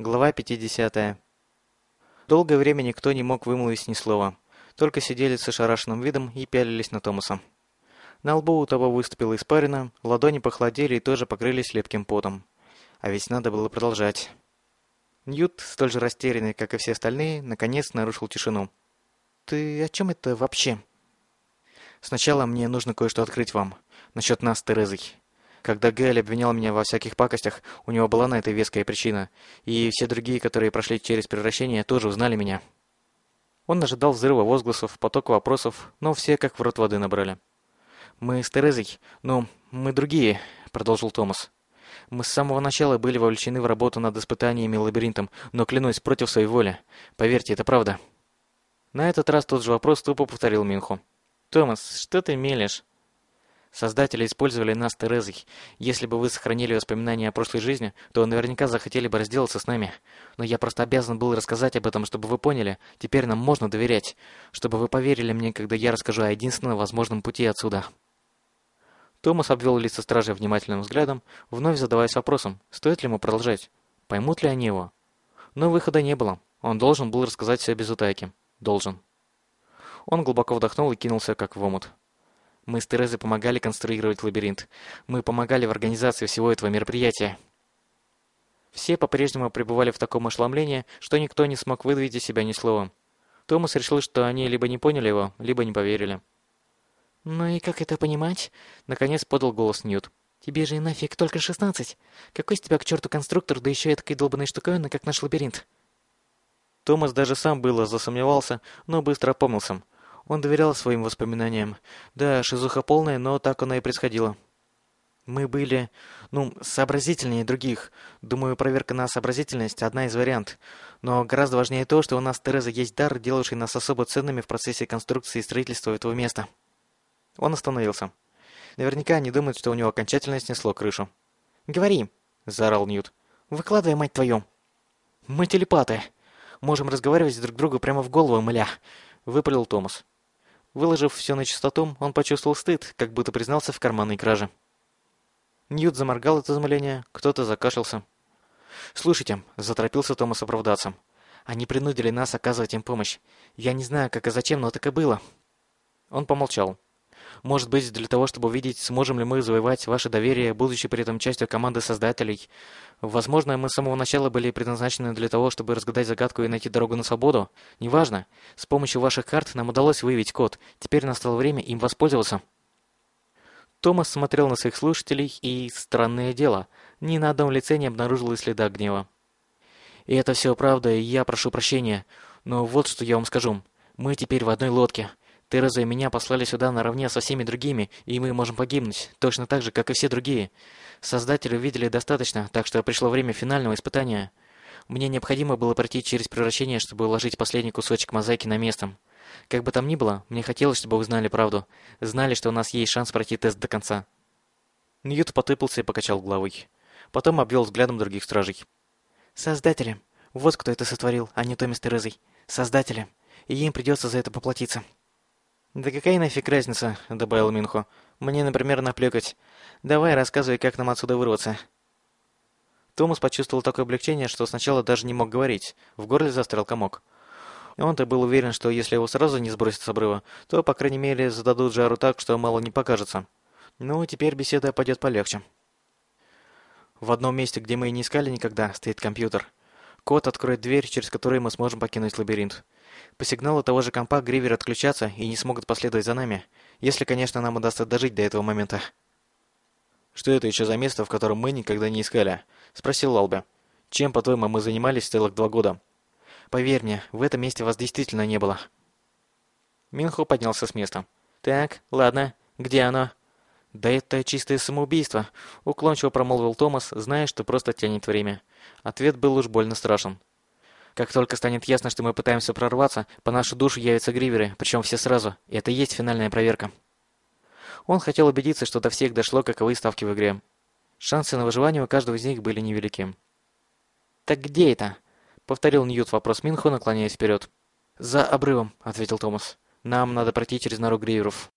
Глава 50. Долгое время никто не мог вымолвить ни слова. Только сидели с ошарашенным видом и пялились на Томаса. На лбу у того выступила испарина, ладони похолодели и тоже покрылись лепким потом. А ведь надо было продолжать. Ньют, столь же растерянный, как и все остальные, наконец нарушил тишину. «Ты о чем это вообще?» «Сначала мне нужно кое-что открыть вам. Насчет нас Терезой. Когда Гэль обвинял меня во всяких пакостях, у него была на это веская причина, и все другие, которые прошли через превращение, тоже узнали меня. Он ожидал взрыва возгласов, потока вопросов, но все как в рот воды набрали. «Мы с Терезой, ну, мы другие», — продолжил Томас. «Мы с самого начала были вовлечены в работу над испытаниями лабиринтом, но, клянусь, против своей воли. Поверьте, это правда». На этот раз тот же вопрос тупо повторил Минху. «Томас, что ты мелешь?» Создатели использовали нас Терезой. Если бы вы сохранили воспоминания о прошлой жизни, то наверняка захотели бы разделаться с нами. Но я просто обязан был рассказать об этом, чтобы вы поняли, теперь нам можно доверять. Чтобы вы поверили мне, когда я расскажу о единственном возможном пути отсюда. Томас обвел лица стражей внимательным взглядом, вновь задаваясь вопросом, стоит ли ему продолжать. Поймут ли они его? Но выхода не было. Он должен был рассказать все без утайки. Должен. Он глубоко вдохнул и кинулся, как в омут. Мы с Терезой помогали конструировать лабиринт. Мы помогали в организации всего этого мероприятия. Все по-прежнему пребывали в таком ошеломлении, что никто не смог выдавить из себя ни слова. Томас решил, что они либо не поняли его, либо не поверили. «Ну и как это понимать?» Наконец подал голос Ньют. «Тебе же и нафиг только шестнадцать. Какой с тебя к черту конструктор, да еще и такой долбанной штуковины, как наш лабиринт?» Томас даже сам было засомневался, но быстро опомнился. Он доверял своим воспоминаниям. Да, шизуха полная, но так оно и происходило. Мы были, ну, сообразительнее других. Думаю, проверка на сообразительность – одна из вариантов. Но гораздо важнее то, что у нас с Терезой есть дар, делавший нас особо ценными в процессе конструкции и строительства этого места. Он остановился. Наверняка они думают, что у него окончательно снесло крышу. «Говори!» – заорал Ньют. «Выкладывай, мать твою!» «Мы телепаты. Можем разговаривать друг другу прямо в голову, мля!» – выпалил Томас. Выложив все на чистоту, он почувствовал стыд, как будто признался в карманной краже. Ньют заморгал от изумления, кто-то закашлялся. «Слушайте», — заторопился Томас оправдаться, — «они принудили нас оказывать им помощь. Я не знаю, как и зачем, но так и было». Он помолчал. Может быть, для того, чтобы увидеть, сможем ли мы завоевать ваше доверие, будучи при этом частью команды создателей. Возможно, мы с самого начала были предназначены для того, чтобы разгадать загадку и найти дорогу на свободу. Неважно. С помощью ваших карт нам удалось выявить код. Теперь настало время им воспользоваться. Томас смотрел на своих слушателей, и, странное дело, ни на одном лице не обнаружил и следа гнева. «И это все правда, и я прошу прощения. Но вот что я вам скажу. Мы теперь в одной лодке. Тереза и меня послали сюда наравне со всеми другими, и мы можем погибнуть, точно так же, как и все другие. Создатели увидели достаточно, так что пришло время финального испытания. Мне необходимо было пройти через превращение, чтобы уложить последний кусочек мозаики на место. Как бы там ни было, мне хотелось, чтобы вы знали правду. Знали, что у нас есть шанс пройти тест до конца. Ньют потыпался и покачал головой. Потом обвел взглядом других стражей. Создатели. Вот кто это сотворил, а не Томми с Терезой. Создатели. И им придется за это поплатиться. «Да какая нафиг разница?» — добавил Минхо. «Мне, например, наплёкать. Давай рассказывай, как нам отсюда вырваться». Томас почувствовал такое облегчение, что сначала даже не мог говорить. В горле застрял комок. Он-то был уверен, что если его сразу не сбросят с обрыва, то, по крайней мере, зададут жару так, что мало не покажется. Ну, теперь беседа пойдет полегче. В одном месте, где мы и не искали никогда, стоит компьютер. Код откроет дверь, через которую мы сможем покинуть лабиринт. По сигналу того же компа гриверы отключатся и не смогут последовать за нами, если, конечно, нам удастся дожить до этого момента. «Что это еще за место, в котором мы никогда не искали?» — спросил Лалбе. «Чем, по-твоему, мы занимались целых два года?» «Поверь мне, в этом месте вас действительно не было». Минхо поднялся с места. «Так, ладно, где оно?» «Да это чистое самоубийство», — уклончиво промолвил Томас, зная, что просто тянет время. Ответ был уж больно страшен. Как только станет ясно, что мы пытаемся прорваться, по нашу душу явятся гриверы, причем все сразу, и это и есть финальная проверка. Он хотел убедиться, что до всех дошло, каковы ставки в игре. Шансы на выживание у каждого из них были невелики. «Так где это?» — повторил Ньют вопрос Минху, наклоняясь вперед. «За обрывом», — ответил Томас. «Нам надо пройти через нору гриверов».